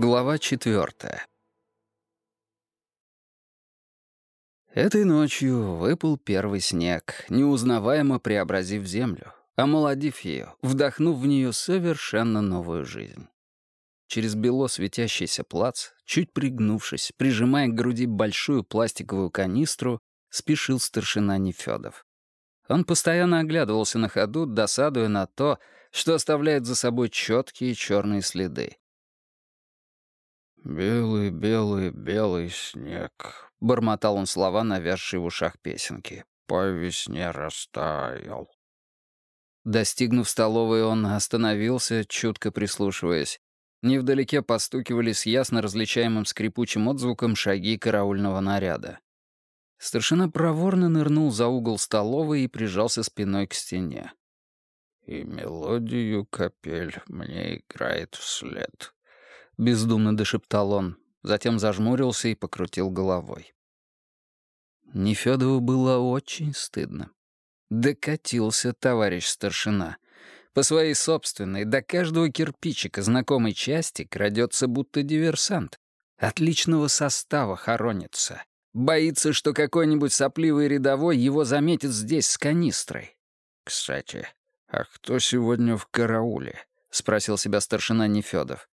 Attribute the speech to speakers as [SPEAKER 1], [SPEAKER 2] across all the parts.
[SPEAKER 1] Глава четвертая. Этой ночью выпал первый снег, неузнаваемо преобразив землю, омолодив ее, вдохнув в нее совершенно новую жизнь. Через бело светящийся плац, чуть пригнувшись, прижимая к груди большую пластиковую канистру, спешил старшина Нефёдов. Он постоянно оглядывался на ходу, досадуя на то, что оставляет за собой четкие черные следы.
[SPEAKER 2] «Белый, белый, белый снег», — бормотал он слова, навязшие в ушах песенки. «По весне растаял».
[SPEAKER 1] Достигнув столовой, он остановился, чутко прислушиваясь. Невдалеке постукивали с ясно различаемым скрипучим отзвуком шаги караульного наряда. Старшина проворно нырнул за угол столовой и прижался спиной к стене.
[SPEAKER 2] «И мелодию капель мне играет вслед»,
[SPEAKER 1] бездумно дошептал он, затем зажмурился и покрутил головой. Нефёдову было очень стыдно. Докатился товарищ старшина. По своей собственной, до каждого кирпичика знакомой части крадется будто диверсант. Отличного состава хоронится. Боится, что какой-нибудь сопливый рядовой его заметит здесь с канистрой.
[SPEAKER 2] «Кстати, а кто сегодня в карауле?» — спросил себя старшина Нефёдов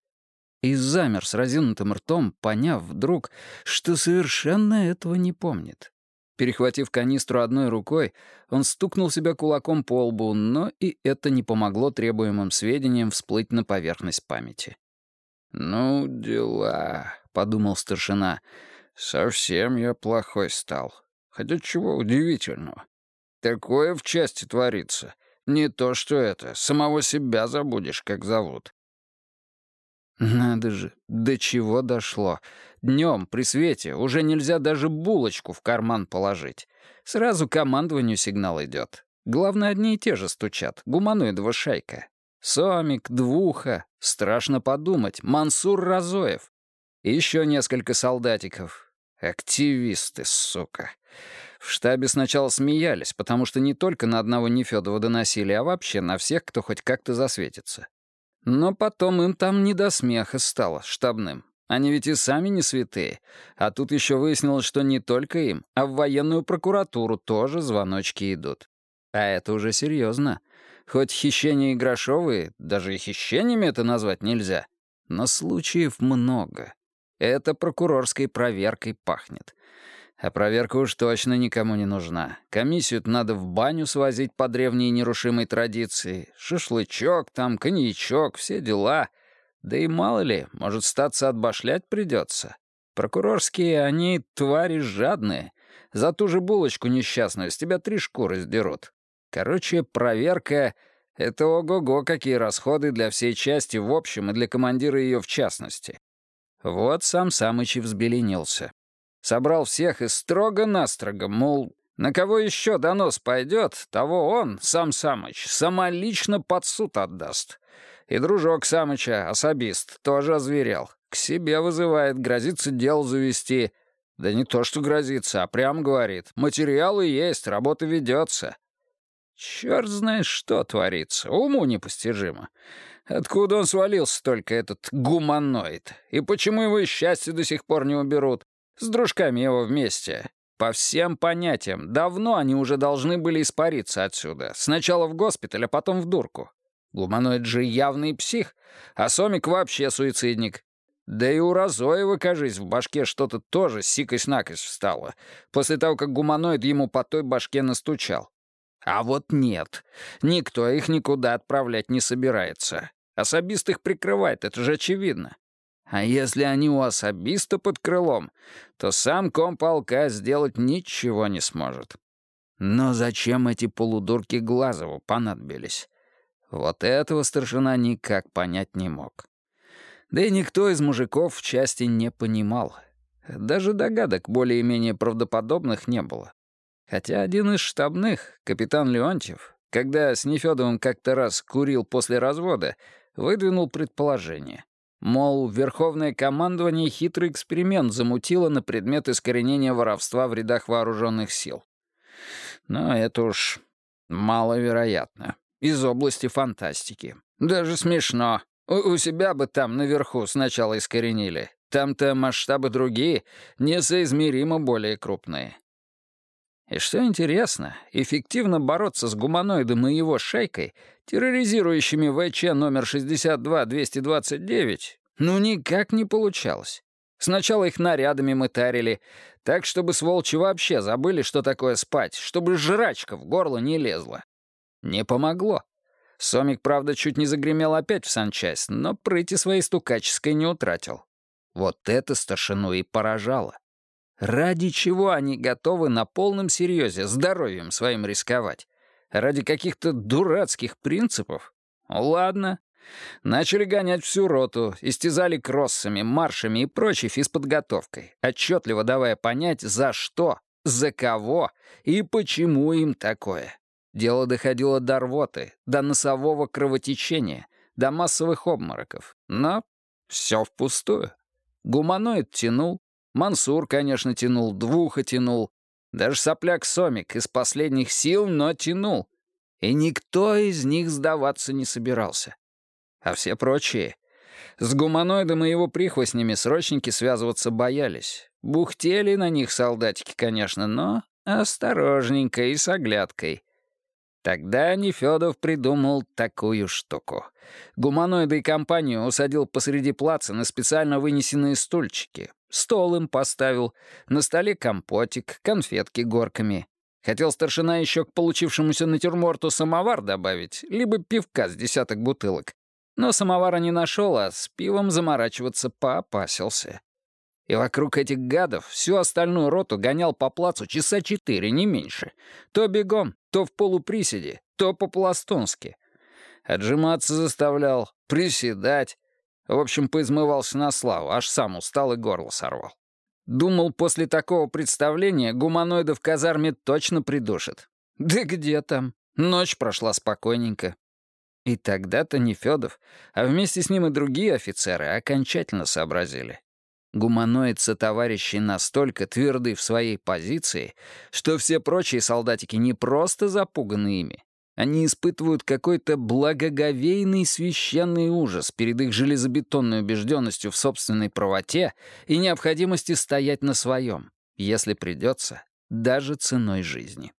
[SPEAKER 1] и замер с разинутым ртом, поняв вдруг, что совершенно этого не помнит. Перехватив канистру одной рукой, он стукнул себя кулаком по лбу, но и это не помогло требуемым сведениям всплыть на поверхность памяти.
[SPEAKER 2] «Ну, дела», — подумал старшина, — «совсем я плохой стал. Хотя чего удивительного? Такое в части творится. Не то что это, самого себя забудешь, как зовут.
[SPEAKER 1] Надо же, до чего дошло. Днем при свете уже нельзя даже булочку в карман положить. Сразу командованию сигнал идет. Главное, одни и те же стучат. Гуманоидова шайка. Сомик, Двуха, страшно подумать, Мансур Разоев. Еще несколько солдатиков. Активисты, сука. В штабе сначала смеялись, потому что не только на одного Нефёдова доносили, а вообще на всех, кто хоть как-то засветится. Но потом им там не до смеха стало, штабным. Они ведь и сами не святые. А тут еще выяснилось, что не только им, а в военную прокуратуру тоже звоночки идут. А это уже серьезно. Хоть хищения и грошовые, даже и хищениями это назвать нельзя. Но случаев много. Это прокурорской проверкой пахнет. А проверка уж точно никому не нужна. комиссию надо в баню свозить по древней нерушимой традиции. Шашлычок там, коньячок, все дела. Да и мало ли, может, статься отбашлять придется. Прокурорские, они твари жадные. За ту же булочку несчастную с тебя три шкуры сдерут. Короче, проверка — это ого-го какие расходы для всей части в общем и для командира ее в частности. Вот сам Самыч и взбеленился. Собрал всех и строго-настрого, мол, на кого еще донос пойдет, того он, сам Самыч, самолично под суд отдаст. И дружок Самыча, особист, тоже озверел. К себе вызывает, грозится дело завести. Да не то, что грозится, а прям говорит. Материалы есть, работа ведется. Черт знает, что творится, уму непостижимо. Откуда он свалился только, этот гуманоид? И почему его счастье до сих пор не уберут? С дружками его вместе. По всем понятиям, давно они уже должны были испариться отсюда. Сначала в госпиталь, а потом в дурку. Гуманоид же явный псих, а Сомик вообще суицидник. Да и у Разоева, кажись, в башке что-то тоже сикость-накость встало, после того, как гуманоид ему по той башке настучал. А вот нет, никто их никуда отправлять не собирается. Особист их прикрывает, это же очевидно. А если они у особиста под крылом, то сам комполка сделать ничего не сможет. Но зачем эти полудурки Глазову понадобились? Вот этого старшина никак понять не мог. Да и никто из мужиков в части не понимал. Даже догадок более-менее правдоподобных не было. Хотя один из штабных, капитан Леонтьев, когда с Нефёдовым как-то раз курил после развода, выдвинул предположение. Мол, Верховное командование хитрый эксперимент замутило на предмет искоренения воровства в рядах вооруженных сил. Но это уж маловероятно. Из области фантастики. Даже смешно. У, у себя бы там наверху сначала искоренили. Там-то масштабы другие, несоизмеримо более крупные. И что интересно, эффективно бороться с гуманоидом и его шайкой, терроризирующими ВЧ номер 62-229, ну никак не получалось. Сначала их нарядами мытарили, так, чтобы сволочи вообще забыли, что такое спать, чтобы жрачка в горло не лезла. Не помогло. Сомик, правда, чуть не загремел опять в санчасть, но прыти своей стукаческой не утратил. Вот это старшину и поражало. Ради чего они готовы на полном серьезе здоровьем своим рисковать? Ради каких-то дурацких принципов? Ладно. Начали гонять всю роту, истязали кроссами, маршами и прочей физподготовкой, отчетливо давая понять, за что, за кого и почему им такое. Дело доходило до рвоты, до носового кровотечения, до массовых обмороков. Но все впустую. Гуманоид тянул, Мансур, конечно, тянул, Двуха тянул. Даже сопляк Сомик из последних сил, но тянул. И никто из них сдаваться не собирался. А все прочие... С гуманоидом и его прихвостнями срочники связываться боялись. Бухтели на них солдатики, конечно, но осторожненько и с оглядкой. Тогда Нефёдов придумал такую штуку. Гуманоиды и компанию усадил посреди плаца на специально вынесенные стульчики. Стол им поставил, на столе компотик, конфетки горками. Хотел старшина еще к получившемуся натюрморту самовар добавить, либо пивка с десяток бутылок. Но самовара не нашел, а с пивом заморачиваться поопасился. И вокруг этих гадов всю остальную роту гонял по плацу часа четыре, не меньше. То бегом, то в полуприседе, то по-пластунски. Отжиматься заставлял, приседать. В общем, поизмывался на славу, аж сам устал и горло сорвал. Думал, после такого представления гуманоида в казарме точно придушат. Да где там? Ночь прошла спокойненько. И тогда-то не Федов, а вместе с ним и другие офицеры окончательно сообразили. Гуманоид-сотоварищи настолько тверды в своей позиции, что все прочие солдатики не просто запуганы ими, они испытывают какой-то благоговейный священный ужас перед их железобетонной убежденностью в собственной правоте и необходимости стоять на своем, если придется, даже ценой жизни.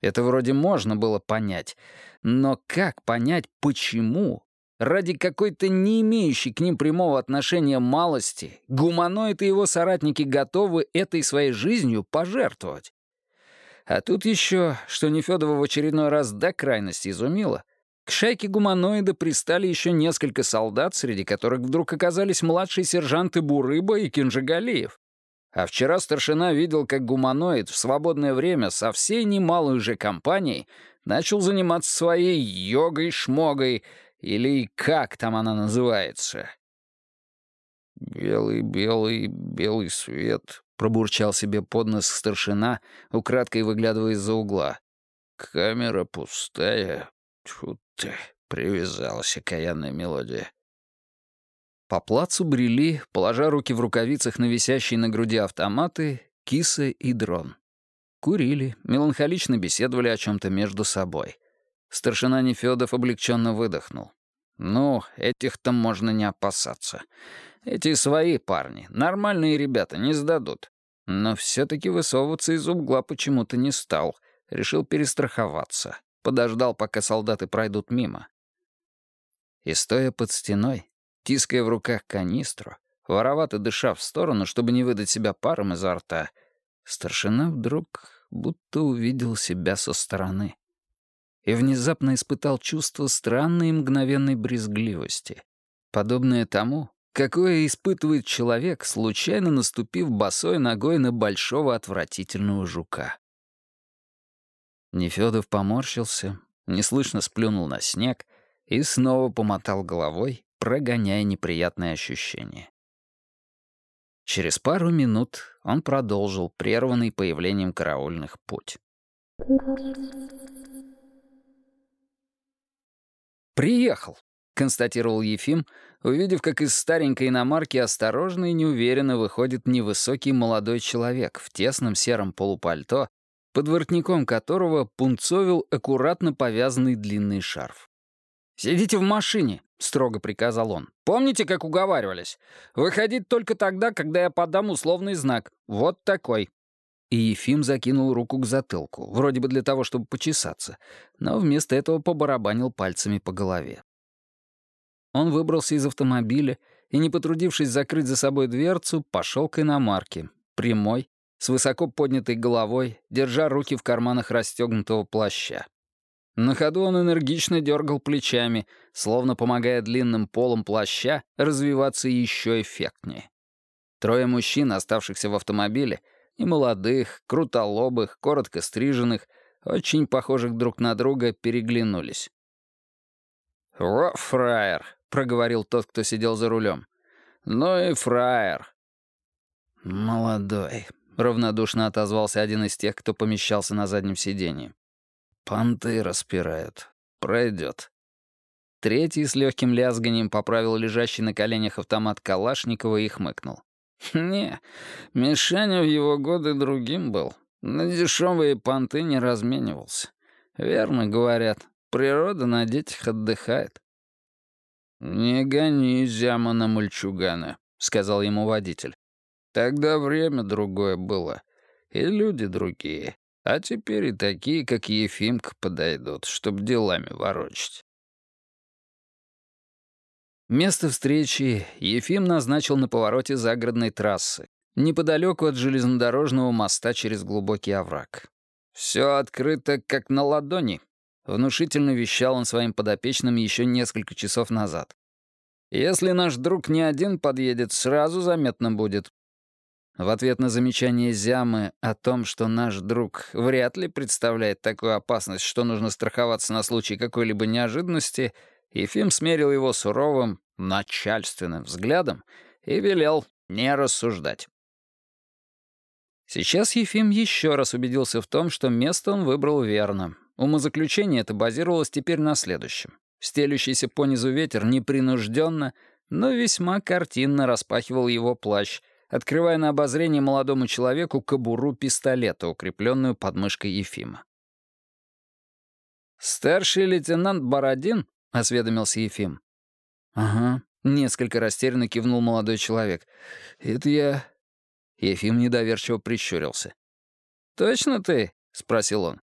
[SPEAKER 1] Это вроде можно было понять, но как понять, почему ради какой-то не имеющей к ним прямого отношения малости, гуманоид и его соратники готовы этой своей жизнью пожертвовать. А тут еще, что Нефёдова в очередной раз до крайности изумило, к шайке гуманоида пристали еще несколько солдат, среди которых вдруг оказались младшие сержанты Бурыба и Кинжигалиев. А вчера старшина видел, как гуманоид в свободное время со всей немалой уже компанией начал заниматься своей йогой-шмогой или как там она называется?»
[SPEAKER 2] «Белый, белый, белый свет», — пробурчал себе под нос старшина, украдкой выглядывая из-за угла. «Камера пустая. Тьфу ты, привязалась окаянная мелодия».
[SPEAKER 1] По плацу брели, положа руки в рукавицах на висящие на груди автоматы, киса и дрон. Курили, меланхолично беседовали о чем-то между собой. Старшина Нефёдов облегченно выдохнул. «Ну, этих-то можно не опасаться. Эти свои парни, нормальные ребята, не сдадут. Но все-таки высовываться из угла почему-то не стал. Решил перестраховаться. Подождал, пока солдаты пройдут мимо. И стоя под стеной, тиская в руках канистру, воровато дыша в сторону, чтобы не выдать себя паром изо рта, старшина вдруг будто увидел себя со стороны и внезапно испытал чувство странной мгновенной брезгливости, подобное тому, какое испытывает человек, случайно наступив босой ногой на большого отвратительного жука. Нефёдов поморщился, неслышно сплюнул на снег и снова помотал головой, прогоняя неприятные ощущения. Через пару минут он продолжил прерванный появлением караульных путь. «Приехал!» — констатировал Ефим, увидев, как из старенькой иномарки осторожно и неуверенно выходит невысокий молодой человек в тесном сером полупальто, под воротником которого пунцовил аккуратно повязанный длинный шарф. «Сидите в машине», — строго приказал он. «Помните, как уговаривались? Выходить только тогда, когда я подам условный знак. Вот такой». И Ефим закинул руку к затылку, вроде бы для того, чтобы почесаться, но вместо этого побарабанил пальцами по голове. Он выбрался из автомобиля и, не потрудившись закрыть за собой дверцу, пошел к иномарке, прямой, с высоко поднятой головой, держа руки в карманах расстегнутого плаща. На ходу он энергично дергал плечами, словно помогая длинным полом плаща развиваться еще эффектнее. Трое мужчин, оставшихся в автомобиле, немолодых, крутолобых, коротко стриженных, очень похожих друг на друга, переглянулись. «Во, фраер!» — проговорил тот, кто сидел за рулем. «Ну и фраер!» «Молодой», — равнодушно отозвался один из тех, кто помещался на заднем сиденье. «Понты распирают. Пройдет». Третий с легким лязганием поправил лежащий на коленях автомат Калашникова и хмыкнул. «Не, Мишаня в его годы другим был. На дешевые понты не разменивался. Верно говорят, природа на детях отдыхает». «Не гони зяма на мальчугана», — сказал ему водитель. «Тогда время другое было, и люди другие. А теперь и такие, как Ефимка, подойдут, чтоб делами ворочать». Место встречи Ефим назначил на повороте загородной трассы, неподалеку от железнодорожного моста через глубокий овраг. «Все открыто, как на ладони», — внушительно вещал он своим подопечным еще несколько часов назад. «Если наш друг не один подъедет, сразу заметно будет». В ответ на замечание Зямы о том, что наш друг вряд ли представляет такую опасность, что нужно страховаться на случай какой-либо неожиданности, Ефим смерил его суровым, начальственным взглядом и велел не рассуждать. Сейчас Ефим еще раз убедился в том, что место он выбрал верно. Умозаключение это базировалось теперь на следующем. Стелющийся понизу ветер непринужденно, но весьма картинно распахивал его плащ, открывая на обозрение молодому человеку кобуру пистолета, укрепленную под мышкой Ефима. «Старший лейтенант Бородин — осведомился Ефим. «Ага», — несколько растерянно кивнул молодой человек. «Это я...» Ефим недоверчиво прищурился. «Точно ты?» — спросил он.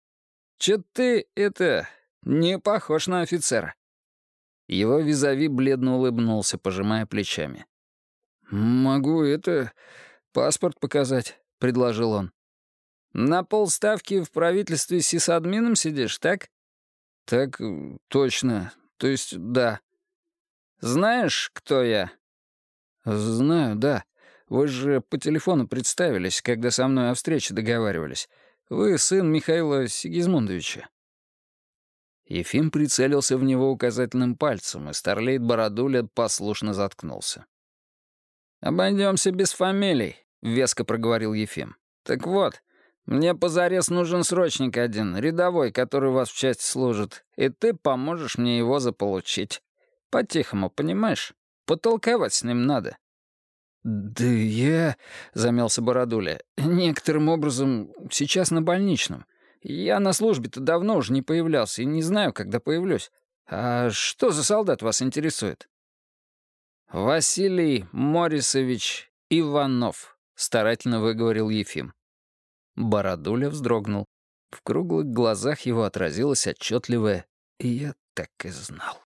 [SPEAKER 1] «Чё ты, это, не похож на офицера?» Его визави бледно улыбнулся, пожимая плечами. «Могу это... паспорт показать», — предложил он. «На полставки в правительстве сисадмином сидишь, так?» «Так точно. То есть, да. Знаешь, кто я? Знаю, да. Вы же по телефону представились, когда со мной о встрече договаривались. Вы сын Михаила Сигизмундовича. Ефим прицелился в него указательным пальцем, и старлейт Бородуля послушно заткнулся. «Обойдемся без фамилий», — веско проговорил Ефим. «Так вот, мне позарез нужен срочник один, рядовой, который у вас в части служит, и ты поможешь мне его заполучить. По-тихому, понимаешь? Потолковать с ним надо». «Да я...» — замялся Бородуля. «Некоторым образом сейчас на больничном. Я на службе-то давно уже не появлялся и не знаю, когда появлюсь. А что за солдат вас интересует?» «Василий Морисович Иванов», — старательно выговорил Ефим. Бородуля вздрогнул. В круглых глазах его отразилось отчетливое «Я так и знал».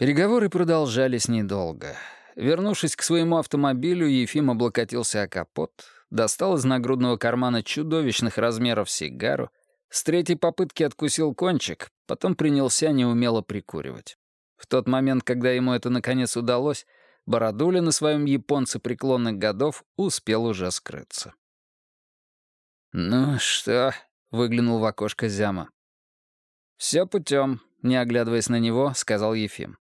[SPEAKER 1] Переговоры продолжались недолго. Вернувшись к своему автомобилю, Ефим облокотился о капот, достал из нагрудного кармана чудовищных размеров сигару, с третьей попытки откусил кончик, потом принялся неумело прикуривать. В тот момент, когда ему это наконец удалось, Бородуля на своем японце преклонных годов успел уже скрыться. «Ну что?» — выглянул в окошко Зяма. «Все путем», — не оглядываясь на него, сказал Ефим.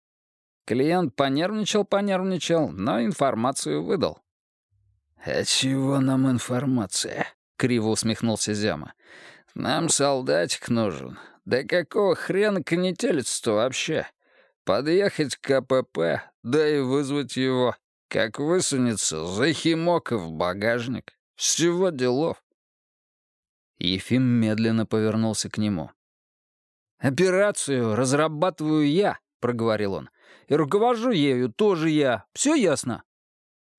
[SPEAKER 1] Клиент понервничал-понервничал, но информацию выдал. «А чего нам информация?» — криво усмехнулся Зяма. «Нам солдатик нужен.
[SPEAKER 2] Да какого хрена конетелец-то вообще? Подъехать к КПП, да и вызвать его. Как высунется, захимок в багажник. Всего делов.
[SPEAKER 1] Ефим медленно повернулся к нему. «Операцию разрабатываю я», — проговорил он. «И руковожу ею тоже я. Все ясно?»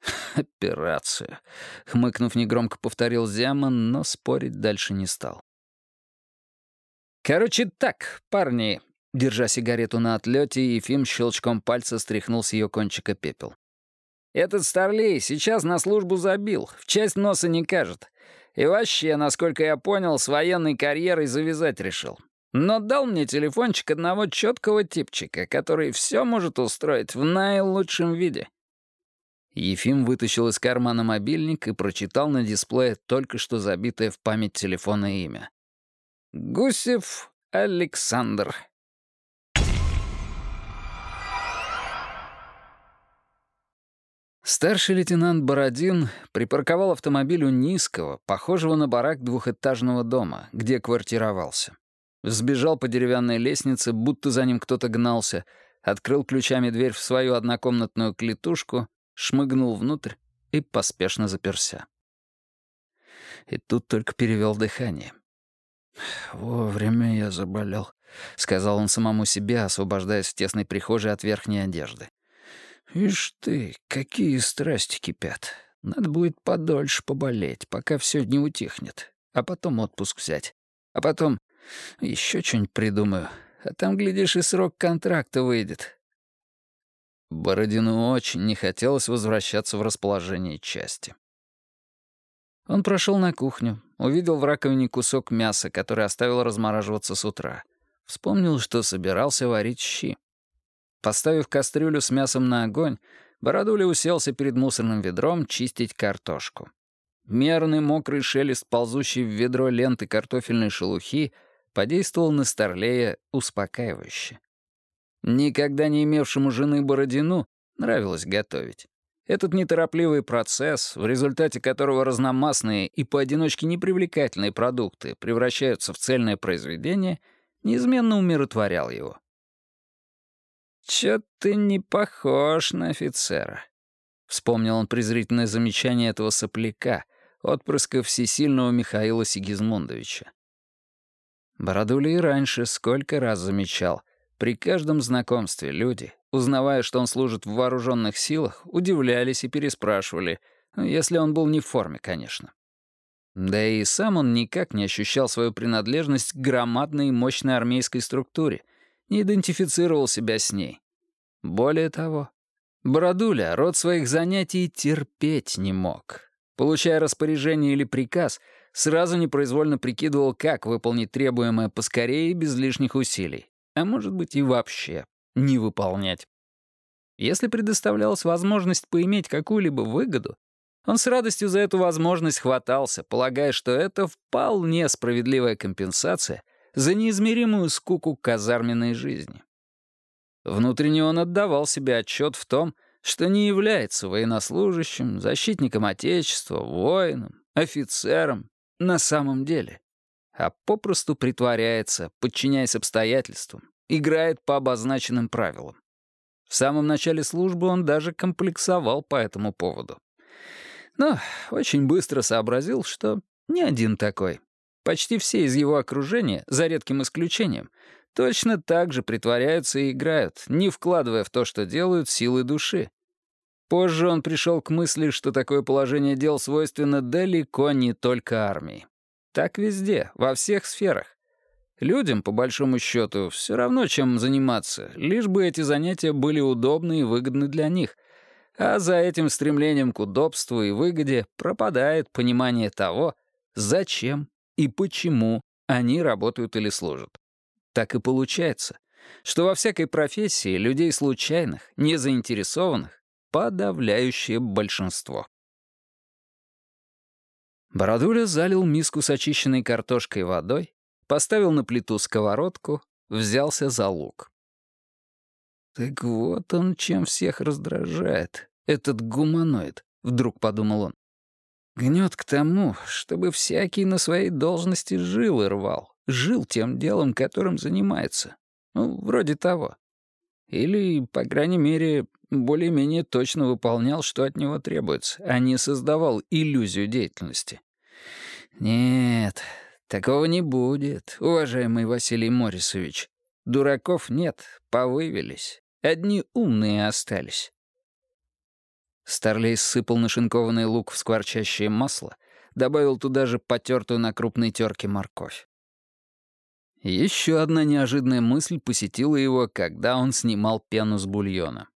[SPEAKER 2] «Операцию», — хмыкнув негромко повторил Зяман, но спорить дальше не стал.
[SPEAKER 1] «Короче так, парни», — держа сигарету на отлете, Ефим щелчком пальца стряхнул с ее кончика пепел. «Этот старлей сейчас на службу забил, в часть носа не кажет. И вообще, насколько я понял, с военной карьерой завязать решил. Но дал мне телефончик одного четкого типчика, который все может устроить в наилучшем виде». Ефим вытащил из кармана мобильник и прочитал на дисплее только что забитое в память телефона имя. «Гусев Александр». Старший лейтенант Бородин припарковал автомобиль у низкого, похожего на барак двухэтажного дома, где квартировался. Сбежал по деревянной лестнице, будто за ним кто-то гнался, открыл ключами дверь в свою однокомнатную клетушку, шмыгнул внутрь и поспешно заперся. И тут только перевел дыхание. «Вовремя я заболел», — сказал он самому себе, освобождаясь в тесной прихожей от верхней одежды. «Ишь ты, какие страсти кипят. Надо будет подольше поболеть, пока все не утихнет, а потом отпуск взять. А потом еще что-нибудь придумаю, а там, глядишь, и срок контракта выйдет». Бородину очень не хотелось возвращаться в расположение части. Он прошел на кухню, увидел в раковине кусок мяса, который оставил размораживаться с утра. Вспомнил, что собирался варить щи. Поставив кастрюлю с мясом на огонь, Бородуля уселся перед мусорным ведром чистить картошку. Мерный мокрый шелест, ползущий в ведро ленты картофельной шелухи, подействовал на Старлея успокаивающе. Никогда не имевшему жены Бородину нравилось готовить. Этот неторопливый процесс, в результате которого разномастные и поодиночке непривлекательные продукты превращаются в цельное произведение, неизменно умиротворял его. «Чё ты не похож на офицера?» Вспомнил он презрительное замечание этого сопляка, отпрыска всесильного Михаила Сигизмундовича. Бородуля и раньше сколько раз замечал. При каждом знакомстве люди, узнавая, что он служит в вооруженных силах, удивлялись и переспрашивали, если он был не в форме, конечно. Да и сам он никак не ощущал свою принадлежность к громадной и мощной армейской структуре — не идентифицировал себя с ней. Более того, Бородуля род своих занятий терпеть не мог. Получая распоряжение или приказ, сразу непроизвольно прикидывал, как выполнить требуемое поскорее и без лишних усилий, а может быть и вообще не выполнять. Если предоставлялась возможность поиметь какую-либо выгоду, он с радостью за эту возможность хватался, полагая, что это вполне справедливая компенсация — за неизмеримую скуку казарменной жизни. Внутренне он отдавал себе отчет в том, что не является военнослужащим, защитником Отечества, воином, офицером на самом деле, а попросту притворяется, подчиняясь обстоятельствам, играет по обозначенным правилам. В самом начале службы он даже комплексовал по этому поводу. Но очень быстро сообразил, что не один такой. Почти все из его окружения, за редким исключением, точно так же притворяются и играют, не вкладывая в то, что делают, силы души. Позже он пришел к мысли, что такое положение дел свойственно далеко не только армии. Так везде, во всех сферах. Людям, по большому счету, все равно, чем заниматься, лишь бы эти занятия были удобны и выгодны для них. А за этим стремлением к удобству и выгоде пропадает понимание того, зачем и почему они работают или служат. Так и получается, что во всякой профессии людей случайных, незаинтересованных, подавляющее большинство. Бородуля залил миску с очищенной картошкой водой, поставил на плиту сковородку, взялся за лук. «Так вот он чем всех раздражает, этот гуманоид», — вдруг подумал он. Гнет к тому, чтобы всякий на своей должности жилы рвал, жил тем делом, которым занимается. Ну, вроде того. Или, по крайней мере, более-менее точно выполнял, что от него требуется, а не создавал иллюзию деятельности. Нет, такого не будет, уважаемый Василий Морисович. Дураков нет, повывелись. Одни умные остались. Старлей сыпал нашинкованный лук в скворчащее масло, добавил туда же потертую на крупной терке морковь. Еще одна неожиданная мысль посетила его, когда он снимал пену с бульона.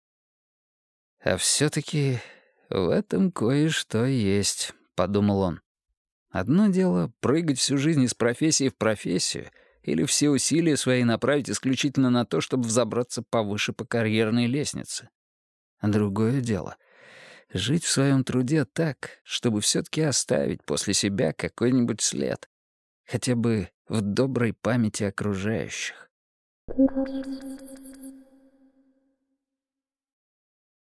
[SPEAKER 1] «А все-таки в этом кое-что есть», — подумал он. «Одно дело — прыгать всю жизнь из профессии в профессию или все усилия свои направить исключительно на то, чтобы взобраться повыше по карьерной лестнице. Другое дело — жить в своем труде так, чтобы все-таки оставить после себя какой-нибудь след, хотя бы в доброй памяти окружающих.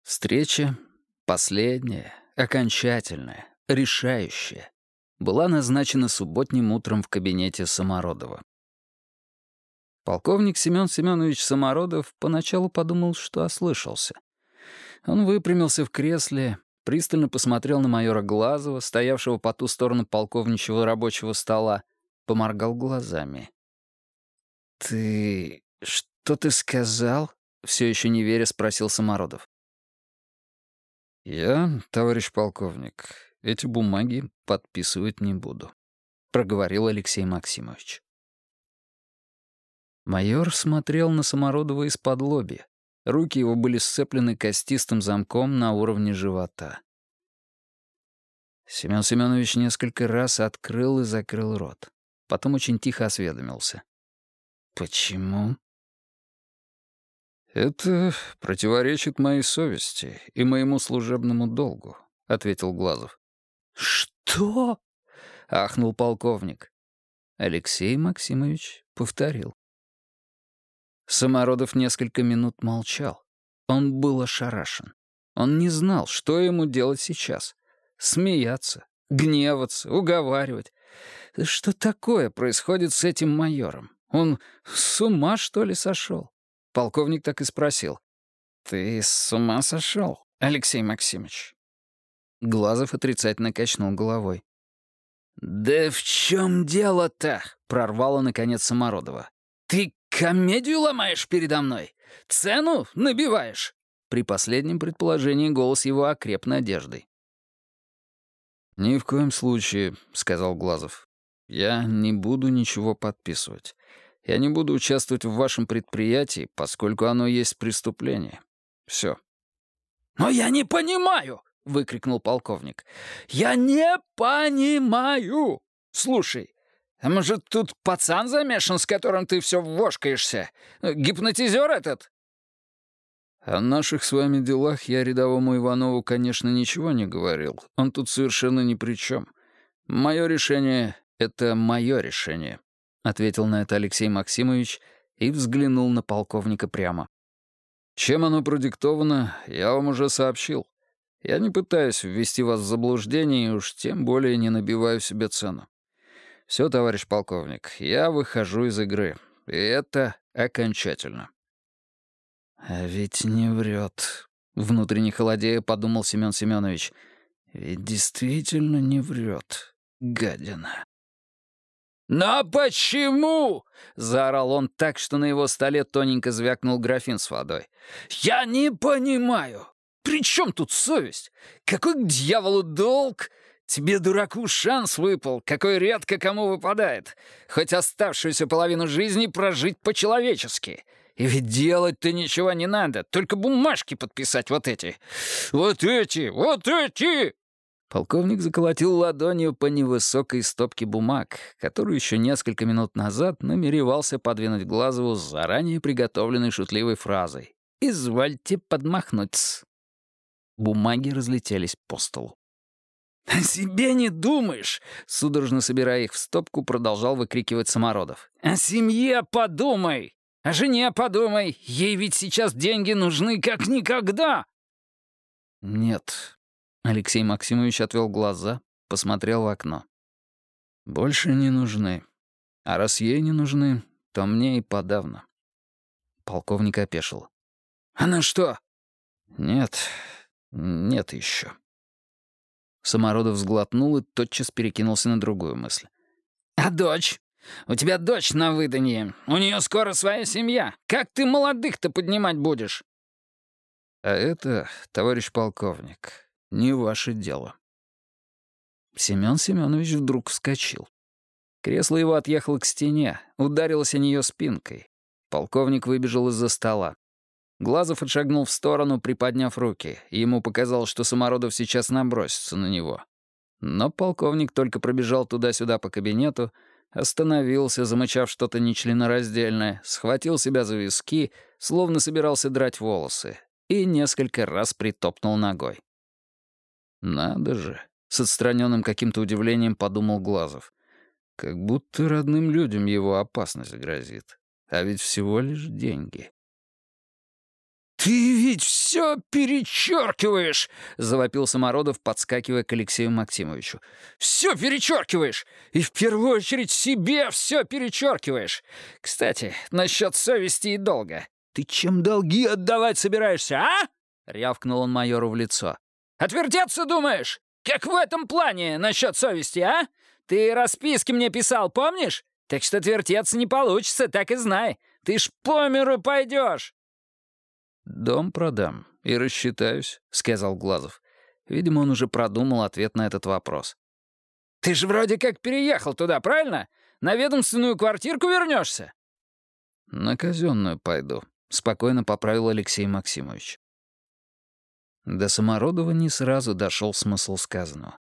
[SPEAKER 1] Встреча, последняя, окончательная, решающая, была назначена субботним утром в кабинете Самородова. Полковник Семен Семенович Самородов поначалу подумал, что ослышался. Он выпрямился в кресле, пристально посмотрел на майора Глазова, стоявшего по ту сторону полковничьего рабочего стола, поморгал глазами. «Ты... что ты сказал?» — все еще не веря спросил Самородов. «Я, товарищ полковник, эти бумаги подписывать не буду», — проговорил Алексей Максимович. Майор смотрел на Самородова из-под лобья. Руки его были сцеплены костистым замком на уровне живота. Семен Семенович несколько раз открыл и закрыл рот. Потом очень тихо осведомился. «Почему?» «Это противоречит моей совести и моему служебному долгу», — ответил Глазов. «Что?» — ахнул полковник. Алексей Максимович повторил. Самородов несколько минут молчал. Он был ошарашен. Он не знал, что ему делать сейчас. Смеяться, гневаться, уговаривать. Что такое происходит с этим майором? Он с ума, что ли, сошел? Полковник так и спросил. «Ты с ума сошел, Алексей Максимович?» Глазов отрицательно качнул головой. «Да в чем дело-то?» — прорвало, наконец, Самородова. «Ты комедию ломаешь передо мной? Цену набиваешь?» При последнем предположении голос его окреп надеждой. «Ни в коем случае», — сказал Глазов. «Я не буду ничего подписывать. Я не буду участвовать в вашем предприятии, поскольку оно есть преступление. Все». «Но я не понимаю!» — выкрикнул полковник. «Я не понимаю! Слушай, а может, тут пацан замешан, с которым ты все вошкаешься? Гипнотизер этот?» О наших с вами делах я рядовому Иванову, конечно, ничего не говорил. Он тут совершенно ни при чем. Мое решение — это мое решение», — ответил на это Алексей Максимович и взглянул на полковника прямо. «Чем оно продиктовано, я вам уже сообщил. Я не пытаюсь ввести вас в заблуждение и уж тем более не набиваю себе цену. Все, товарищ полковник, я выхожу из игры. И это окончательно». «А ведь не врет», — внутренне холодея подумал Семен Семенович. «Ведь действительно не врет, гадина». «Но почему?» — заорал он так, что на его столе тоненько звякнул графин с водой. «Я не понимаю. При чем тут совесть? Какой к дьяволу долг? Тебе, дураку, шанс выпал, какой редко кому выпадает. Хоть оставшуюся половину жизни прожить по-человечески. И ведь делать-то ничего не надо, только бумажки подписать вот эти. Вот эти, вот эти!» Полковник заколотил ладонью по невысокой стопке бумаг, которую еще несколько минут назад намеревался подвинуть Глазову с заранее приготовленной шутливой фразой. «Извольте подмахнуть». Бумаги разлетелись по столу. «О себе не думаешь!» — судорожно собирая их в стопку, продолжал выкрикивать Самородов. «О семье подумай! О жене подумай, ей ведь сейчас деньги нужны как никогда!» «Нет». Алексей Максимович отвел глаза, посмотрел в окно. «Больше не нужны. А раз ей не нужны, то мне и подавно. Полковник опешил.
[SPEAKER 2] «Она что?»
[SPEAKER 1] «Нет, нет еще». Самородов сглотнул и тотчас перекинулся на другую мысль.
[SPEAKER 2] «А дочь? У тебя дочь на выданье. У нее скоро своя семья. Как ты молодых-то поднимать будешь?»
[SPEAKER 1] «А это, товарищ полковник, не ваше дело». Семен Семенович вдруг вскочил. Кресло его отъехало к стене, ударилось о нее спинкой. Полковник выбежал из-за стола. Глазов отшагнул в сторону, приподняв руки, ему показалось, что Самородов сейчас набросится на него. Но полковник только пробежал туда-сюда по кабинету, остановился, замычав что-то нечленораздельное, схватил себя за виски, словно собирался драть волосы, и несколько раз притопнул ногой. «Надо же!» — с отстраненным каким-то удивлением подумал Глазов. Как будто родным людям его опасность грозит. А ведь всего лишь деньги.
[SPEAKER 2] «Ты ведь все перечеркиваешь!» — завопил Самородов, подскакивая к Алексею Максимовичу. «Все перечеркиваешь! И в первую очередь себе все перечеркиваешь! Кстати, насчет совести и долга. Ты чем долги отдавать собираешься, а?» — рявкнул он майору в лицо. «Отвертеться думаешь? Как в этом плане насчет совести, а? Ты расписки мне писал, помнишь? Так что отвертеться не получится, так и знай. Ты ж по миру пойдешь.
[SPEAKER 1] «Дом продам и рассчитаюсь», — сказал Глазов. Видимо, он уже продумал ответ на этот вопрос.
[SPEAKER 2] «Ты же вроде как переехал туда, правильно? На ведомственную квартирку вернешься?»
[SPEAKER 1] «На казенную пойду», — спокойно поправил Алексей Максимович. До Самородова не сразу дошел смысл сказанного.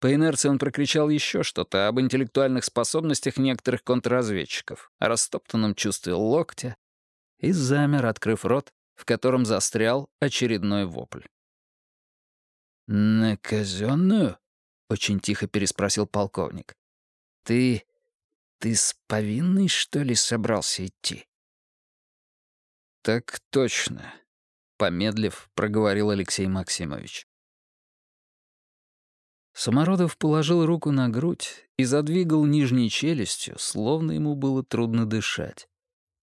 [SPEAKER 1] По инерции он прокричал еще что-то об интеллектуальных способностях некоторых контрразведчиков, о растоптанном чувстве локтя, и замер, открыв рот, в котором застрял очередной вопль. «На казенную?» — очень тихо переспросил полковник. «Ты... ты с повинной, что ли, собрался идти?» «Так точно», — помедлив, проговорил Алексей Максимович. Самородов положил руку на грудь и задвигал нижней челюстью, словно ему было трудно дышать.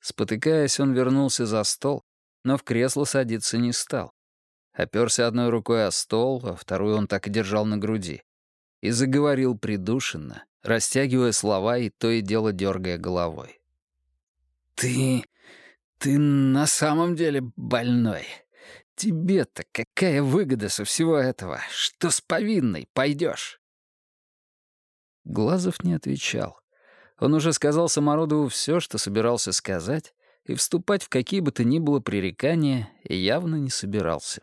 [SPEAKER 1] Спотыкаясь, он вернулся за стол, но в кресло садиться не стал. Оперся одной рукой о стол, а вторую он так и держал на груди. И заговорил придушенно, растягивая слова и то и дело дергая головой. «Ты... ты на самом деле больной. Тебе-то какая выгода со всего этого, что с повинной пойдешь? Глазов не отвечал. Он уже сказал Самородову все, что собирался сказать, и вступать в какие бы то ни было пререкания явно не собирался.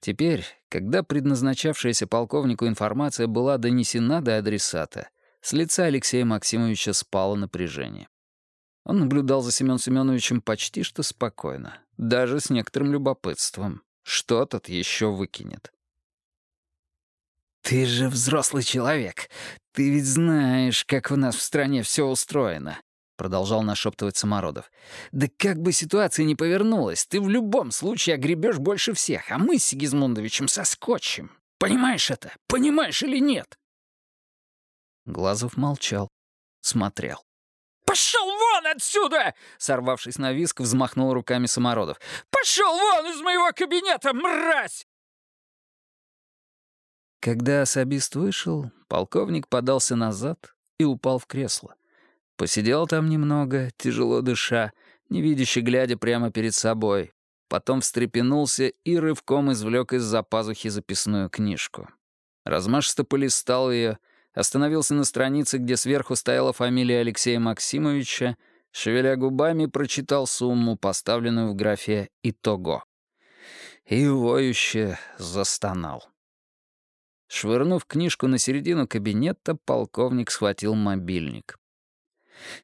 [SPEAKER 1] Теперь, когда предназначавшаяся полковнику информация была донесена до адресата, с лица Алексея Максимовича спало напряжение. Он наблюдал за Семён Семёновичем почти что спокойно, даже с некоторым любопытством. Что тот еще выкинет? «Ты же взрослый человек. Ты ведь знаешь, как у нас в стране все устроено», — продолжал нашептывать Самородов. «Да как бы ситуация ни повернулась, ты в любом случае огребешь больше всех, а мы с Сигизмундовичем соскочим. Понимаешь это? Понимаешь или нет?» Глазов молчал, смотрел.
[SPEAKER 2] «Пошел отсюда!» Сорвавшись на виск, взмахнул руками Самородов. «Пошел вон из моего кабинета, мразь!»
[SPEAKER 1] Когда особист вышел, полковник подался назад и упал в кресло. Посидел там немного, тяжело дыша, невидяще глядя прямо перед собой. Потом встрепенулся и рывком извлек из-за пазухи записную книжку. Размашисто полистал ее — остановился на странице, где сверху стояла фамилия Алексея Максимовича, шевеля губами, прочитал сумму, поставленную в графе «Итого». И воюще застонал. Швырнув книжку на середину кабинета, полковник схватил мобильник.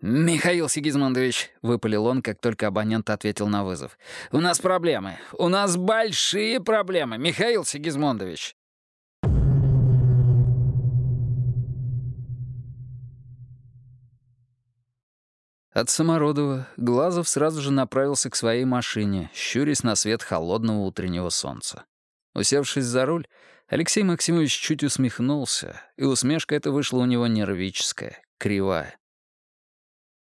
[SPEAKER 2] «Михаил Сигизмундович», — выпалил он, как только абонент ответил на вызов. «У нас проблемы. У нас большие проблемы, Михаил Сигизмундович».
[SPEAKER 1] От Самородова Глазов сразу же направился к своей машине, щурясь на свет холодного утреннего солнца. Усевшись за руль, Алексей Максимович чуть усмехнулся, и усмешка эта вышла у него нервическая, кривая.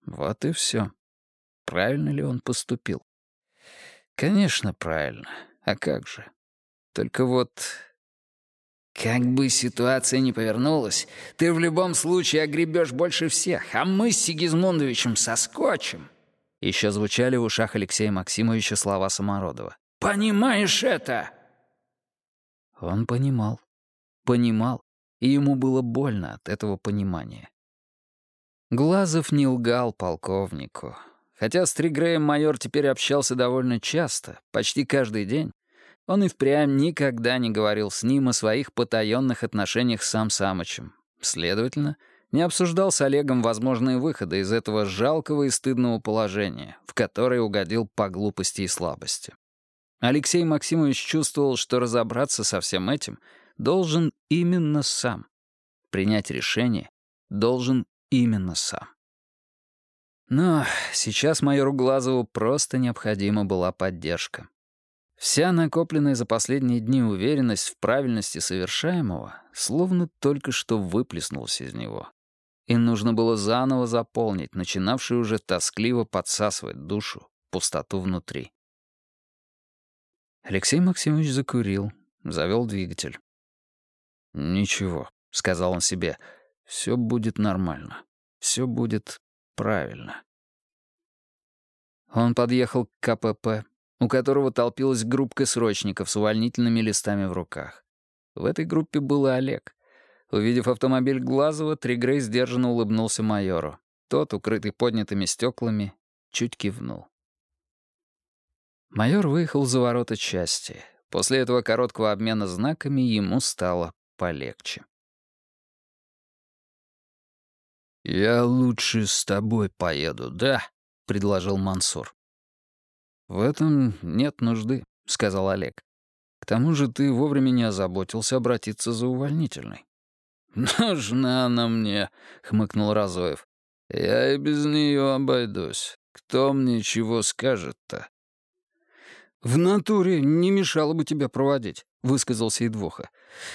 [SPEAKER 1] Вот и все. Правильно ли он поступил? Конечно, правильно. А как же? Только вот... Как бы ситуация ни повернулась, ты в любом случае огребешь больше всех, а мы с Сигизмундовичем соскочим. Еще звучали в ушах Алексея Максимовича слова Самородова. «Понимаешь это?» Он понимал. Понимал, и ему было больно от этого понимания. Глазов не лгал полковнику. Хотя с Тригреем майор теперь общался довольно часто, почти каждый день, он и впрямь никогда не говорил с ним о своих потаенных отношениях с Сам Самычем. Следовательно, не обсуждал с Олегом возможные выходы из этого жалкого и стыдного положения, в которое угодил по глупости и слабости. Алексей Максимович чувствовал, что разобраться со всем этим должен именно сам. Принять решение должен именно сам. Но сейчас майору Глазову просто необходима была поддержка. Вся накопленная за последние дни уверенность в правильности совершаемого словно только что выплеснулась из него. И нужно было заново заполнить начинавшую уже тоскливо подсасывать душу, пустоту внутри. Алексей Максимович закурил, завел двигатель. «Ничего», — сказал он себе, — «все будет нормально, все будет правильно». Он подъехал к КПП, у которого толпилась группка срочников с увольнительными листами в руках. В этой группе был Олег. Увидев автомобиль Глазова, Тригрей сдержанно улыбнулся майору. Тот, укрытый поднятыми стеклами, чуть кивнул. Майор выехал за ворота части. После этого короткого обмена знаками ему стало полегче.
[SPEAKER 2] «Я лучше с тобой поеду, да?» — предложил Мансур.
[SPEAKER 1] «В этом нет нужды», — сказал Олег. «К тому же ты вовремя не озаботился обратиться за увольнительной».
[SPEAKER 2] «Нужна она мне», — хмыкнул Разоев. «Я и без нее обойдусь. Кто мне чего скажет-то?»
[SPEAKER 1] «В натуре не мешало бы тебя проводить», — высказался Едвоха.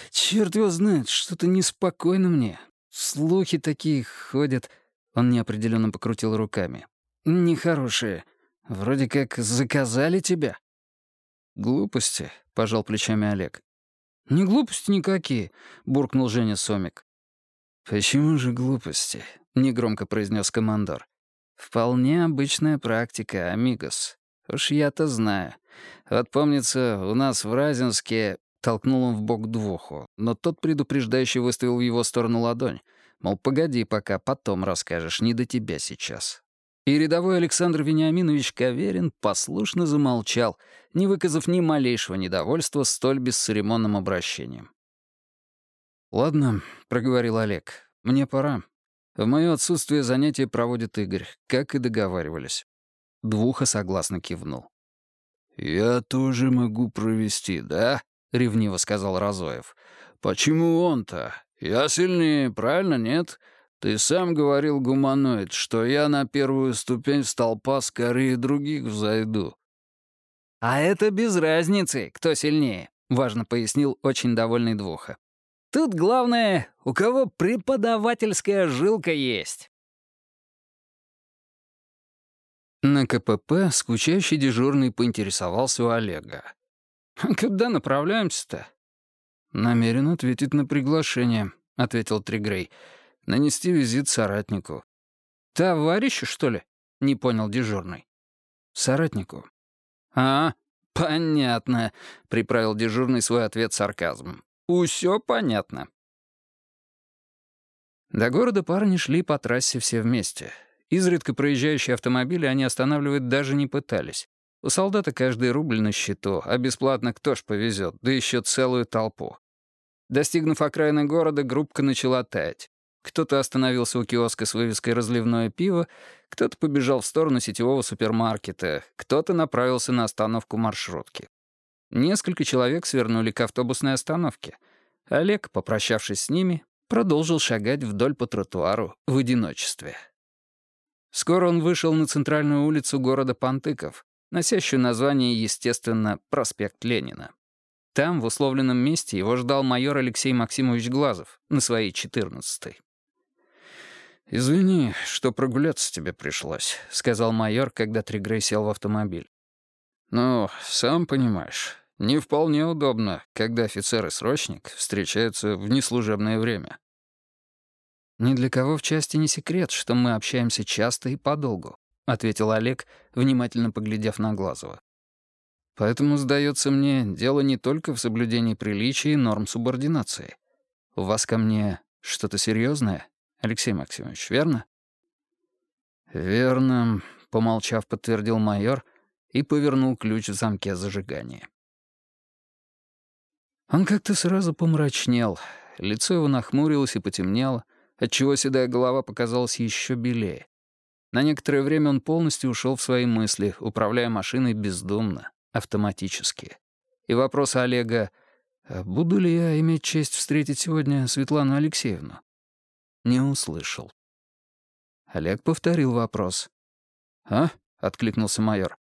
[SPEAKER 1] «Черт его знает, что-то неспокойно мне. Слухи такие ходят...» Он неопределенно покрутил руками. «Нехорошие. Вроде как заказали тебя». «Глупости», — пожал плечами Олег. «Не глупости никакие», — буркнул Женя Сомик.
[SPEAKER 2] «Почему же глупости?» — негромко произнес командор.
[SPEAKER 1] «Вполне обычная практика, амигос. Уж я-то знаю. Вот помнится, у нас в Разинске толкнул он в бок двуху, но тот предупреждающе выставил в его сторону ладонь. Мол, погоди пока, потом расскажешь, не до тебя сейчас. И рядовой Александр Вениаминович Каверин послушно замолчал, не выказав ни малейшего недовольства столь бесцеремонным обращением. «Ладно», — проговорил Олег, — «мне пора. В моё отсутствие занятия проводит Игорь, как и договаривались». Двуха согласно кивнул.
[SPEAKER 2] «Я тоже могу провести, да?» — ревниво сказал Разоев. «Почему он-то? Я сильнее, правильно, нет? Ты сам говорил, гуманоид, что я на первую ступень столпа скорее других взойду».
[SPEAKER 1] «А это без разницы, кто сильнее», — важно пояснил очень довольный Двуха. «Тут главное, у кого преподавательская жилка есть». На КПП скучающий дежурный поинтересовался у Олега. «А «Куда направляемся-то?»
[SPEAKER 2] «Намерен ответить на приглашение», — ответил Тригрей. «Нанести визит соратнику».
[SPEAKER 1] «Товарищу, что ли?» — не понял дежурный.
[SPEAKER 2] «Соратнику».
[SPEAKER 1] «А, понятно», — приправил дежурный свой ответ сарказмом. «Усё понятно». До города парни шли по трассе все вместе. Изредка проезжающие автомобили они останавливать даже не пытались. У солдата каждый рубль на счету, а бесплатно кто ж повезет, да еще целую толпу. Достигнув окраины города, группка начала таять. Кто-то остановился у киоска с вывеской «Разливное пиво», кто-то побежал в сторону сетевого супермаркета, кто-то направился на остановку маршрутки. Несколько человек свернули к автобусной остановке. Олег, попрощавшись с ними, продолжил шагать вдоль по тротуару в одиночестве. Скоро он вышел на центральную улицу города Пантыков, носящую название, естественно, проспект Ленина. Там, в условленном месте, его ждал майор Алексей Максимович Глазов на своей четырнадцатой. «Извини, что прогуляться тебе пришлось», — сказал майор, когда Тригрей сел в автомобиль. «Ну, сам понимаешь, не вполне удобно, когда офицер и срочник встречаются в неслужебное время». «Ни для кого в части не секрет, что мы общаемся часто и подолгу», — ответил Олег, внимательно поглядев на Глазова. «Поэтому, сдается мне, дело не только в соблюдении приличий и норм субординации. У вас ко мне что-то серьезное, Алексей Максимович, верно?» «Верно», — помолчав, подтвердил майор и повернул ключ в замке зажигания. Он как-то сразу помрачнел, лицо его нахмурилось и потемнело, отчего седая голова показалась еще белее. На некоторое время он полностью ушел в свои мысли, управляя машиной бездумно, автоматически. И вопрос Олега «А «Буду ли я иметь честь встретить сегодня Светлану Алексеевну?» Не услышал. Олег повторил вопрос. «А?» — откликнулся майор.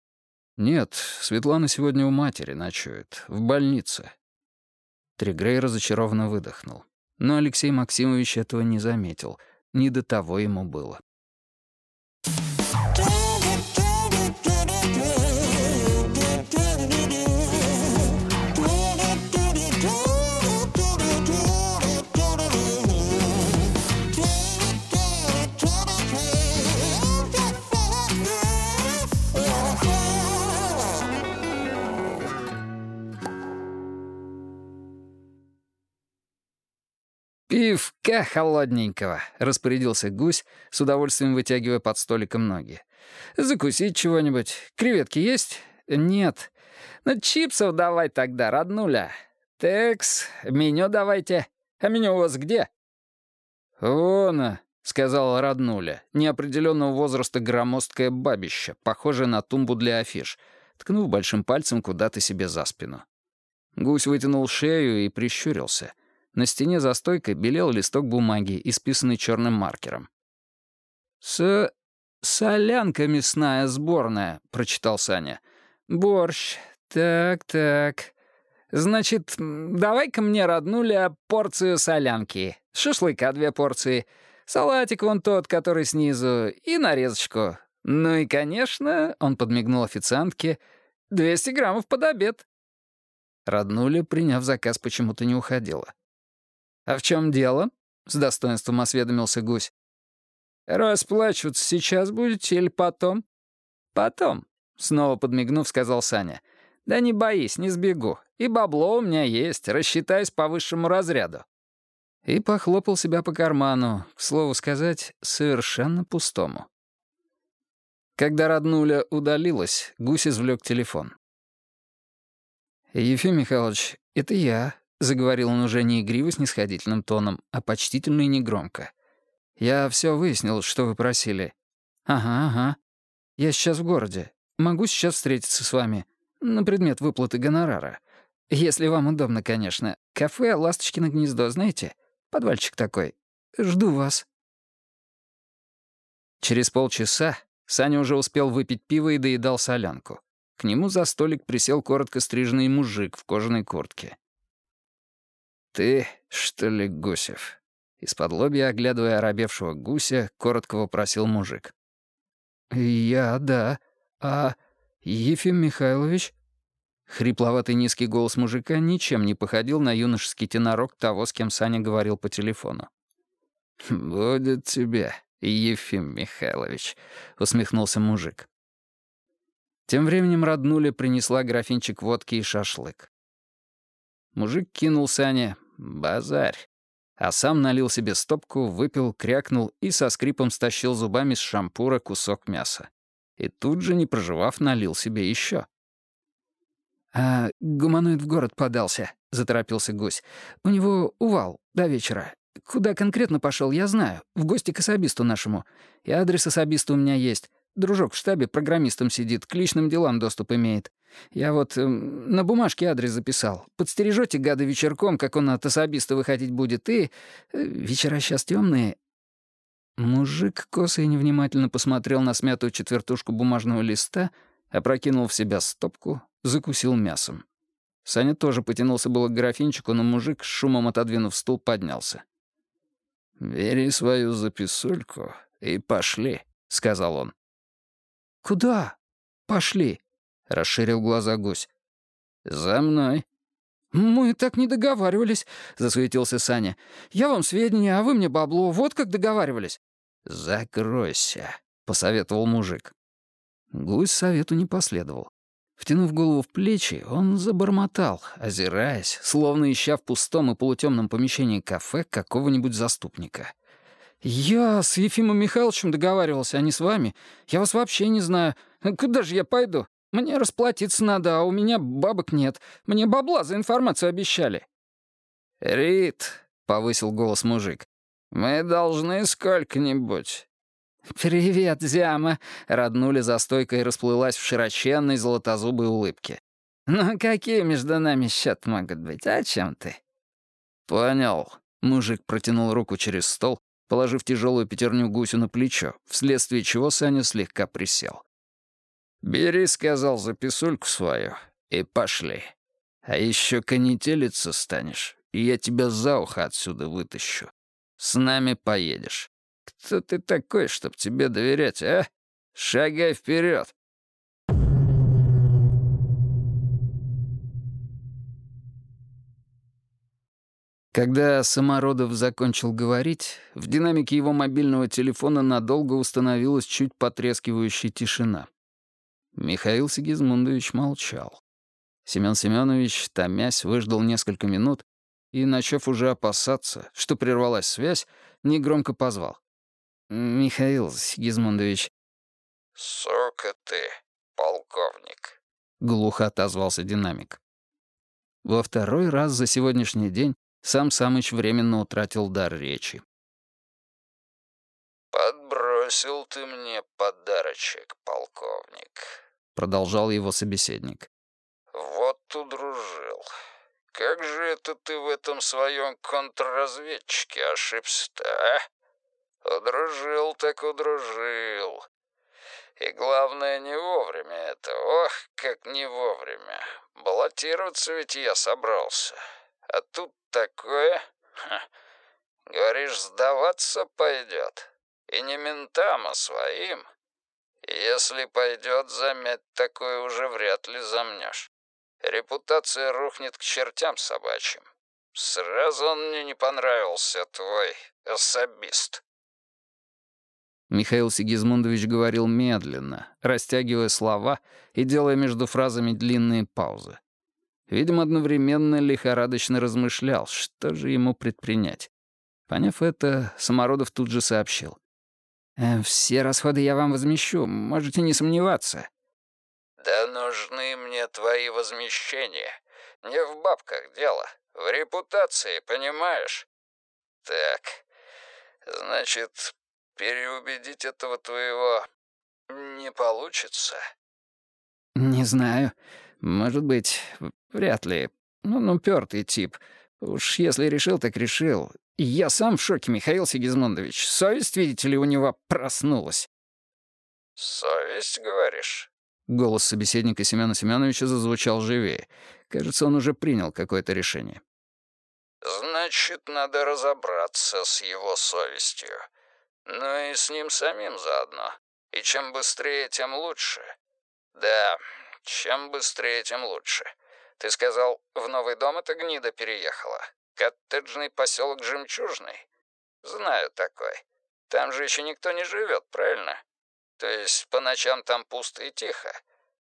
[SPEAKER 1] «Нет, Светлана сегодня у матери ночует, в больнице». Тригрей разочарованно выдохнул. Но Алексей Максимович этого не заметил. Не до того ему было.
[SPEAKER 2] «Пивка холодненького», — распорядился гусь, с удовольствием вытягивая под столиком ноги. «Закусить чего-нибудь? Креветки есть?» «Нет». «Ну, чипсов давай тогда, роднуля. Текс, меню давайте. А меню у вас где?»
[SPEAKER 1] «Вон, — сказала роднуля, неопределенного возраста громоздкое бабище, похожее на тумбу для афиш, ткнув большим пальцем куда-то себе за спину. Гусь вытянул шею и прищурился — на стене за стойкой белел листок бумаги, исписанный черным маркером. «С... солянка мясная сборная», — прочитал Саня. «Борщ. Так-так. Значит, давай-ка мне, роднуля, порцию солянки. Шашлыка две порции. Салатик вон тот, который снизу, и нарезочку. Ну и, конечно, — он подмигнул официантке, — 200 граммов под обед». Роднуля, приняв заказ, почему-то не уходила. «А в чем дело?» — с достоинством осведомился гусь. «Расплачиваться сейчас будете или потом?» «Потом», — снова подмигнув, сказал Саня. «Да не боись, не сбегу. И бабло у меня есть, рассчитаюсь по высшему разряду». И похлопал себя по карману, к слову сказать, совершенно пустому. Когда роднуля удалилась, гусь извлек телефон. «Ефим Михайлович, это я», — заговорил он уже не игриво снисходительным тоном, а почтительно и негромко. «Я все выяснил, что вы просили». «Ага, ага. Я сейчас в городе. Могу сейчас встретиться с вами. На предмет выплаты гонорара. Если вам удобно, конечно. Кафе «Ласточкино гнездо», знаете? Подвальчик такой. Жду вас». Через полчаса Саня уже успел выпить пиво и доедал солянку. К нему за столик присел коротко стриженный мужик в кожаной куртке. «Ты, что ли, Гусев?» Из-под лобья, оглядывая оробевшего гуся, коротко вопросил мужик. «Я, да. А Ефим Михайлович?» Хрипловатый низкий голос мужика ничем не походил на юношеский тенорок того, с кем Саня говорил по телефону. «Будет тебе, Ефим Михайлович», — усмехнулся мужик. Тем временем роднули принесла графинчик водки и шашлык. Мужик кинул Сане Базарь. А сам налил себе стопку, выпил, крякнул и со скрипом стащил зубами с шампура кусок мяса. И тут же, не проживав, налил себе еще. «А гуманоид в город подался», — заторопился гусь. «У него увал до вечера. Куда конкретно пошел, я знаю. В гости к особисту нашему. И адрес особиста у меня есть. Дружок в штабе программистом сидит, к личным делам доступ имеет. Я вот э, на бумажке адрес записал. Подстережете гада вечерком, как он от особиста выходить будет, и... Э, вечера сейчас темные. Мужик косо и невнимательно посмотрел на смятую четвертушку бумажного листа, опрокинул в себя стопку, закусил мясом. Саня тоже потянулся было к графинчику, но мужик, шумом отодвинув стул, поднялся.
[SPEAKER 2] «Бери свою записульку и пошли», — сказал он.
[SPEAKER 1] «Куда? Пошли», — расширил глаза гусь.
[SPEAKER 2] «За мной».
[SPEAKER 1] «Мы так не договаривались», — засуетился Саня. «Я вам сведения, а вы мне бабло. Вот как договаривались».
[SPEAKER 2] «Закройся», — посоветовал мужик.
[SPEAKER 1] Гусь совету не последовал. Втянув голову в плечи, он забормотал, озираясь, словно ища в пустом и полутемном помещении кафе какого-нибудь заступника. «Я с Ефимом Михайловичем договаривался, а не с вами. Я вас вообще не знаю. Куда же я пойду? Мне расплатиться надо, а у меня бабок нет. Мне бабла за информацию обещали».
[SPEAKER 2] «Рит», — повысил голос мужик, — «мы должны сколько-нибудь.
[SPEAKER 1] «Привет, Зяма!» — роднули за стойкой и расплылась в широченной золотозубой улыбке. «Ну какие между нами счеты могут быть, а чем ты?»
[SPEAKER 2] «Понял». Мужик протянул руку через стол, положив тяжелую пятерню гусю на плечо, вследствие чего Саня слегка присел. «Бери, — сказал, — записульку свою и пошли. А еще конетелиться станешь, и я тебя за ухо отсюда вытащу. С нами поедешь. Кто ты такой, чтоб тебе доверять, а? Шагай вперед.
[SPEAKER 1] Когда Самородов закончил говорить, в динамике его мобильного телефона надолго установилась чуть потрескивающая тишина. Михаил Сигизмундович молчал. Семен Семенович, томясь, выждал несколько минут и, начав уже опасаться, что прервалась связь, негромко позвал. «Михаил Сигизмундович».
[SPEAKER 2] «Сука ты, полковник», —
[SPEAKER 1] глухо отозвался динамик. Во второй раз за сегодняшний день сам Самыч временно утратил дар речи.
[SPEAKER 2] «Подбросил ты мне подарочек, полковник», — продолжал его собеседник. «Вот удружил. Как же это ты в этом своем контрразведчике ошибся-то, а? Удружил так удружил. И главное, не вовремя это. Ох, как не вовремя. Баллотироваться ведь я собрался. А тут такое... Ха. Говоришь, сдаваться пойдет. И не ментам, а своим. Если пойдет, замять такое уже вряд ли замнешь. Репутация рухнет к чертям собачьим. Сразу он мне не понравился, твой особист.
[SPEAKER 1] Михаил Сигизмундович говорил медленно, растягивая слова и делая между фразами длинные паузы. Видимо, одновременно лихорадочно размышлял, что же ему предпринять. Поняв это, Самородов тут же сообщил. «Э, «Все расходы я вам возмещу, можете не сомневаться».
[SPEAKER 2] «Да нужны мне твои возмещения. Не в бабках дело, в репутации, понимаешь? Так, значит, Переубедить этого твоего не получится?»
[SPEAKER 1] «Не знаю. Может быть, вряд ли. Ну, ну, пёртый тип. Уж если решил, так решил. Я сам в шоке, Михаил Сигизмундович. Совесть, видите ли, у него проснулась».
[SPEAKER 2] «Совесть, говоришь?»
[SPEAKER 1] Голос собеседника Семёна Семёновича зазвучал живее. Кажется, он уже принял какое-то решение.
[SPEAKER 2] «Значит, надо разобраться с его совестью. Ну и с ним самим заодно. И чем быстрее, тем лучше. Да, чем быстрее, тем лучше. Ты сказал, в новый дом эта гнида переехала? Коттеджный поселок Жемчужный? Знаю такой. Там же еще никто не живет, правильно? То есть по ночам там пусто и тихо.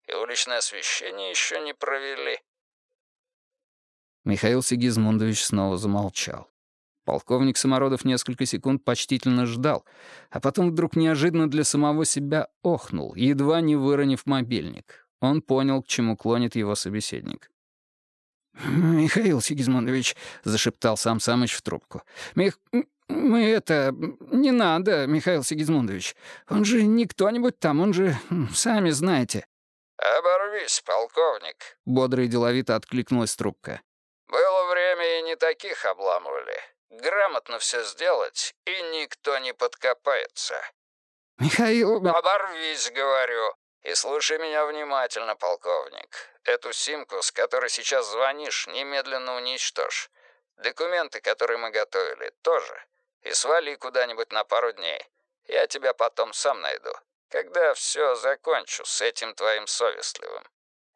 [SPEAKER 2] И уличное освещение еще не провели.
[SPEAKER 1] Михаил Сигизмундович снова замолчал. Полковник Самородов несколько секунд почтительно ждал, а потом вдруг неожиданно для самого себя охнул, едва не выронив мобильник. Он понял, к чему клонит его собеседник. «Михаил Сигизмундович», — зашептал сам Самыч в трубку, «Мих... мы это... не надо, Михаил Сигизмундович. Он же не кто-нибудь там, он же... сами знаете».
[SPEAKER 2] «Оборвись, полковник», — бодро и деловито откликнулась трубка. «Было время, и не таких обламывали. Грамотно все сделать, и никто не подкопается.
[SPEAKER 1] Михаил...
[SPEAKER 2] Оборвись, говорю. И слушай меня внимательно, полковник. Эту симку, с которой сейчас звонишь, немедленно уничтожь. Документы, которые мы готовили, тоже.
[SPEAKER 1] и свали куда-нибудь на пару дней. Я тебя потом сам найду, когда все закончу с этим твоим совестливым.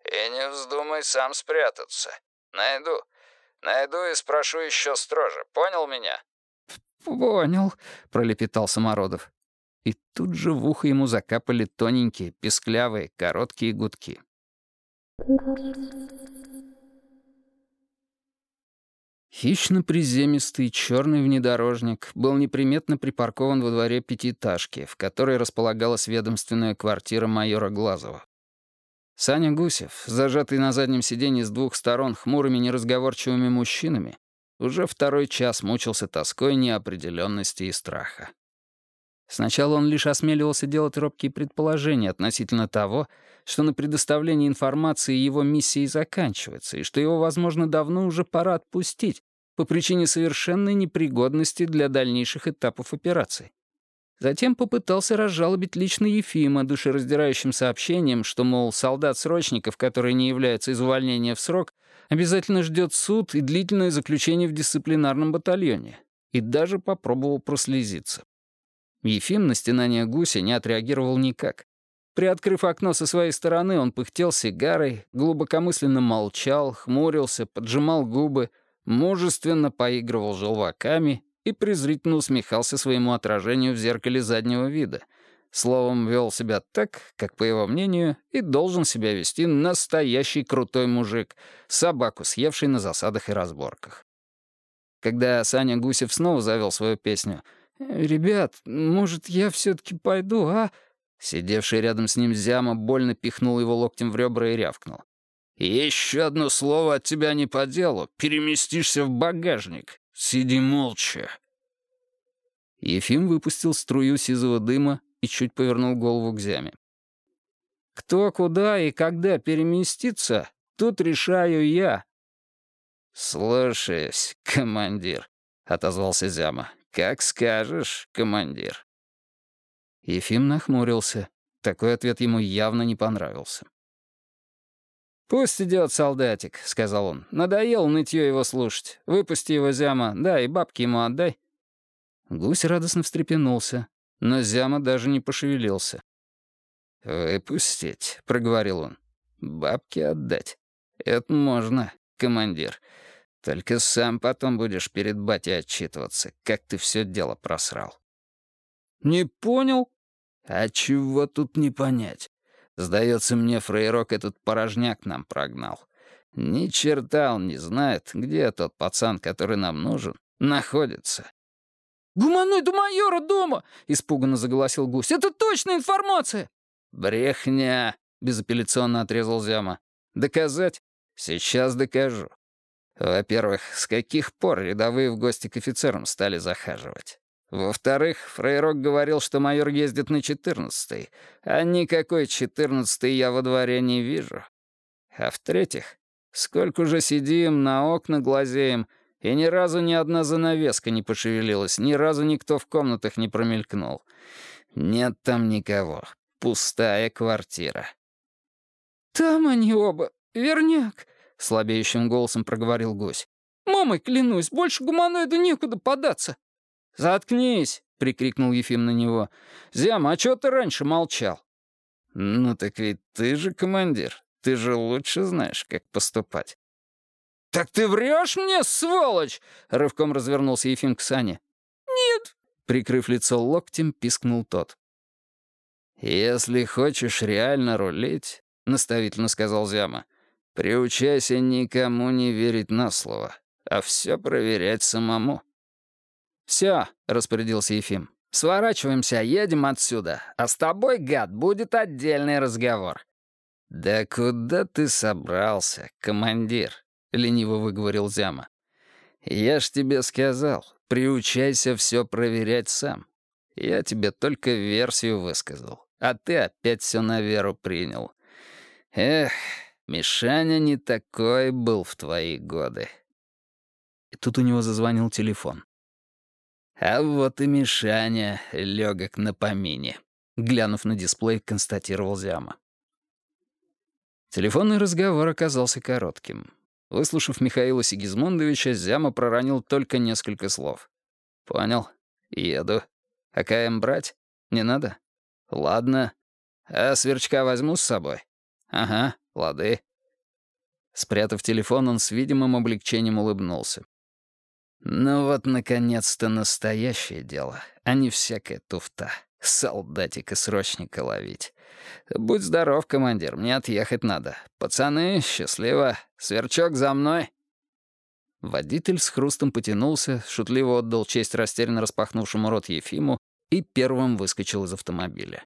[SPEAKER 1] И не вздумай сам спрятаться. Найду. Найду и спрошу еще строже. Понял меня?»
[SPEAKER 2] «Понял», — пролепетал Самородов. И тут же в ухо ему закапали тоненькие, песклявые, короткие гудки. Хищно-приземистый черный внедорожник был неприметно припаркован во дворе пятиэтажки, в которой располагалась ведомственная квартира майора Глазова. Саня Гусев, зажатый на заднем сиденье с двух сторон хмурыми неразговорчивыми мужчинами, уже второй час мучился тоской неопределенности и страха. Сначала он лишь осмеливался делать робкие предположения относительно того, что на предоставлении информации его миссии заканчивается, и что его, возможно, давно уже пора отпустить по причине совершенной непригодности для дальнейших этапов операции. Затем попытался разжалобить лично Ефима душераздирающим сообщением, что, мол, солдат-срочников, который не является из увольнения в срок, обязательно ждет суд и длительное заключение в дисциплинарном батальоне. И даже попробовал прослезиться. Ефим на стенание гуся не отреагировал никак. Приоткрыв окно со своей стороны, он пыхтел сигарой, глубокомысленно молчал, хмурился, поджимал губы, мужественно поигрывал желваками и презрительно усмехался своему отражению в зеркале заднего вида. Словом, вел себя так, как, по его мнению, и должен себя вести настоящий крутой мужик, собаку, съевший на засадах и разборках. Когда Саня Гусев снова завел свою песню — «Ребят, может, я все-таки пойду, а?» Сидевший рядом с ним Зяма больно пихнул его локтем в ребра и рявкнул. «Еще одно слово от тебя не по делу. Переместишься в багажник. Сиди молча». Ефим выпустил струю сизого дыма и чуть повернул голову к Зяме. «Кто куда и когда переместится, тут решаю я». «Слушаюсь, командир», — отозвался Зяма. «Как скажешь, командир». Ефим нахмурился. Такой ответ ему явно не понравился. «Пусть идет солдатик», — сказал он. «Надоел нытье его слушать. Выпусти его, Зяма, да, и бабки ему отдай». Гусь радостно встрепенулся, но Зяма даже не пошевелился. «Выпустить», — проговорил он. «Бабки отдать. Это можно, командир. Только сам потом будешь перед батей отчитываться, как ты все дело просрал». «Не понял?» «А чего тут не понять? Сдается мне, фрейрок этот порожняк нам прогнал. Ни черта он не знает, где тот пацан, который нам нужен, находится».
[SPEAKER 3] «Гуманоид у майора дома!» — испуганно заголосил гусь. «Это точная информация!»
[SPEAKER 2] «Брехня!» — безапелляционно отрезал Зяма. «Доказать? Сейчас докажу. Во-первых, с каких пор рядовые в гости к офицерам стали захаживать? Во-вторых, Фрейрок говорил, что майор ездит на 14-й, а никакой 14-й я во дворе не вижу. А в-третьих, сколько же сидим, на окна глазеем, и ни разу ни одна занавеска не пошевелилась, ни разу никто в комнатах не промелькнул. Нет там никого. Пустая квартира.
[SPEAKER 3] «Там они оба, верняк», —
[SPEAKER 2] слабеющим голосом проговорил гусь.
[SPEAKER 3] «Мамой клянусь, больше гуманоиду некуда податься».
[SPEAKER 2] «Заткнись!» — прикрикнул Ефим на него. «Зям, а чего ты раньше молчал?» «Ну так ведь ты же командир. Ты же лучше знаешь, как поступать».
[SPEAKER 3] «Так ты врешь мне, сволочь!»
[SPEAKER 2] — рывком развернулся Ефим к Сане.
[SPEAKER 3] «Нет!»
[SPEAKER 2] — прикрыв лицо локтем, пискнул тот. «Если хочешь реально рулить», — наставительно сказал Зяма, — Приучайся никому не верить на слово, а все проверять самому.
[SPEAKER 1] «Все», — распорядился Ефим. «Сворачиваемся, едем отсюда. А с тобой, гад, будет отдельный разговор».
[SPEAKER 2] «Да куда ты собрался, командир?» — лениво выговорил Зяма. «Я ж тебе сказал, приучайся все проверять сам. Я тебе только версию высказал, а ты опять все на веру принял. Эх, Мишаня не такой был в твои годы. И тут у него зазвонил телефон. А вот и Мишаня, легок на помине. Глянув на дисплей, констатировал Зяма. Телефонный разговор оказался коротким. Выслушав Михаила Сигизмундовича, Зяма проронил только несколько слов. «Понял.
[SPEAKER 1] Еду. А КМ брать? Не надо? Ладно. А сверчка возьму с собой? Ага, лады. Спрятав телефон, он с видимым облегчением улыбнулся. Ну вот, наконец-то, настоящее дело, а не всякая туфта. Солдатика-срочника ловить. Будь здоров, командир, мне отъехать надо. Пацаны, счастливо. Сверчок за мной. Водитель с хрустом потянулся, шутливо отдал честь растерянно распахнувшему рот Ефиму и первым выскочил из автомобиля.